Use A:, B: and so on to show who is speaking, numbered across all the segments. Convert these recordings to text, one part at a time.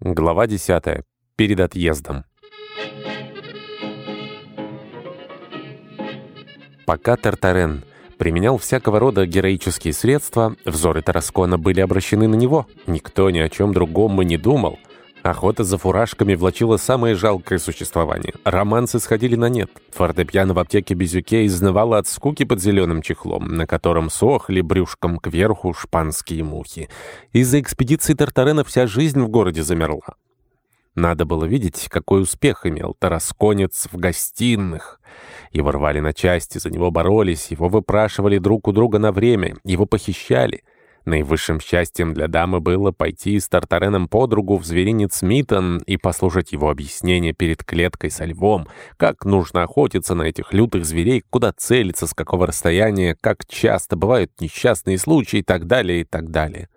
A: Глава 10. Перед отъездом. Пока Тартарен применял всякого рода героические средства, взоры Тараскона были обращены на него. Никто ни о чем другом и не думал. Охота за фуражками влачила самое жалкое существование. Романсы сходили на нет. Фортепиано в аптеке Безюке изнывало от скуки под зеленым чехлом, на котором сохли брюшком кверху шпанские мухи. Из-за экспедиции Тартарена вся жизнь в городе замерла. Надо было видеть, какой успех имел Тарасконец в гостиных. Его рвали на части, за него боролись, его выпрашивали друг у друга на время, его похищали — Наивысшим счастьем для дамы было пойти с Тартареном подругу в зверинец Митон и послушать его объяснение перед клеткой со львом, как нужно охотиться на этих лютых зверей, куда целиться, с какого расстояния, как часто бывают несчастные случаи и так далее, и так далее.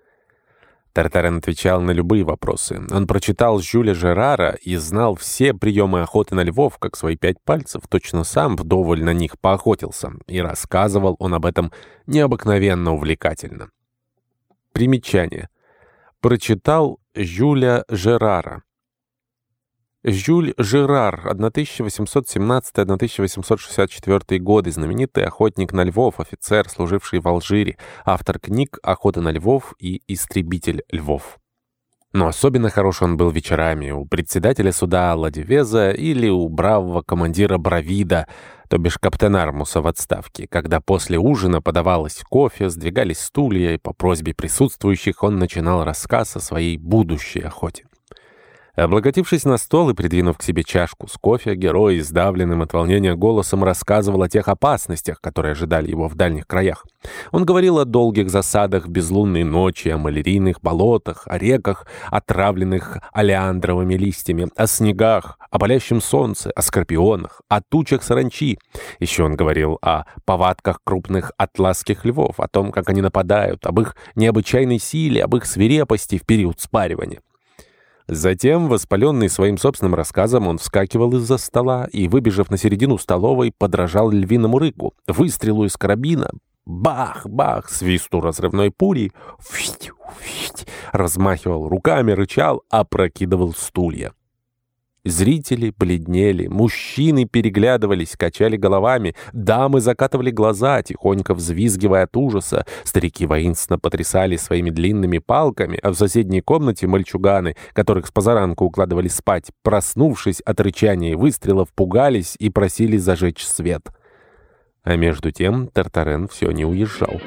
A: Тартарен отвечал на любые вопросы. Он прочитал Жюля Жерара и знал все приемы охоты на львов, как свои пять пальцев, точно сам вдоволь на них поохотился, и рассказывал он об этом необыкновенно увлекательно. Примечание. Прочитал Жюля Жерара. Жюль Жерар, 1817-1864 годы, знаменитый охотник на львов, офицер, служивший в Алжире, автор книг «Охота на львов» и «Истребитель львов». Но особенно хорош он был вечерами у председателя суда Ладивеза или у бравого командира Бравида, то бишь капитана Армуса в отставке, когда после ужина подавалось кофе, сдвигались стулья, и по просьбе присутствующих он начинал рассказ о своей будущей охоте. Облокотившись на стол и придвинув к себе чашку с кофе, герой, сдавленным от волнения голосом, рассказывал о тех опасностях, которые ожидали его в дальних краях. Он говорил о долгих засадах безлунной ночи, о малярийных болотах, о реках, отравленных олеандровыми листьями, о снегах, о палящем солнце, о скорпионах, о тучах саранчи. Еще он говорил о повадках крупных атласских львов, о том, как они нападают, об их необычайной силе, об их свирепости в период спаривания. Затем, воспаленный своим собственным рассказом, он вскакивал из-за стола и, выбежав на середину столовой, подражал львиному рыку, выстрелу из карабина, бах-бах, свисту разрывной пули, фить, фить, размахивал руками, рычал, опрокидывал стулья. Зрители бледнели, мужчины переглядывались, качали головами, дамы закатывали глаза, тихонько взвизгивая от ужаса, старики воинственно потрясали своими длинными палками, а в соседней комнате мальчуганы, которых с позаранку укладывали спать, проснувшись от рычания и выстрелов, пугались и просили зажечь свет. А между тем Тартарен все не уезжал.